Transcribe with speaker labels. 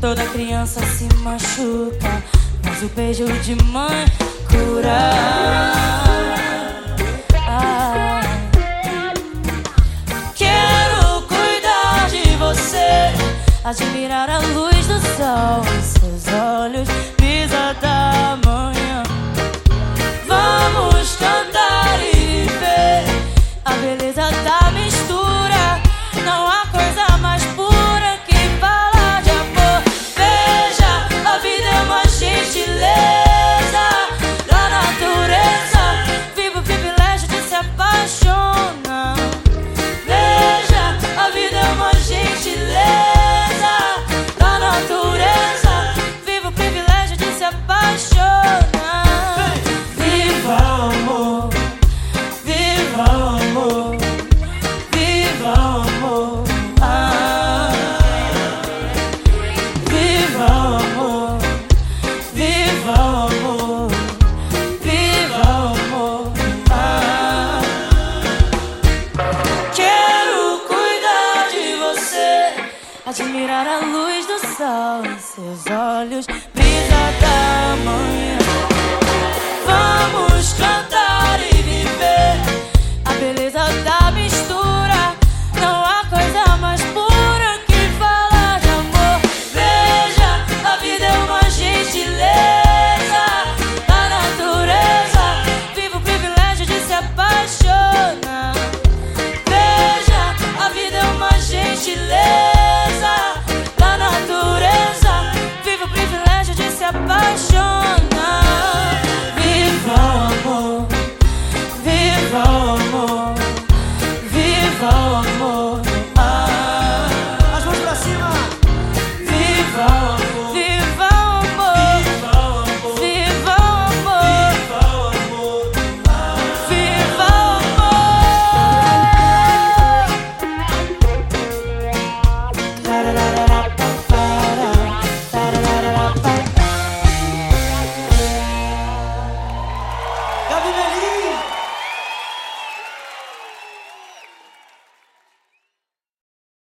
Speaker 1: Toda criança se machuca, mas o beijo de mãe cura. Quero cuidar de você, admirar a luz do sol. admirar a luz do sol em seus olhos, brisa da manhã.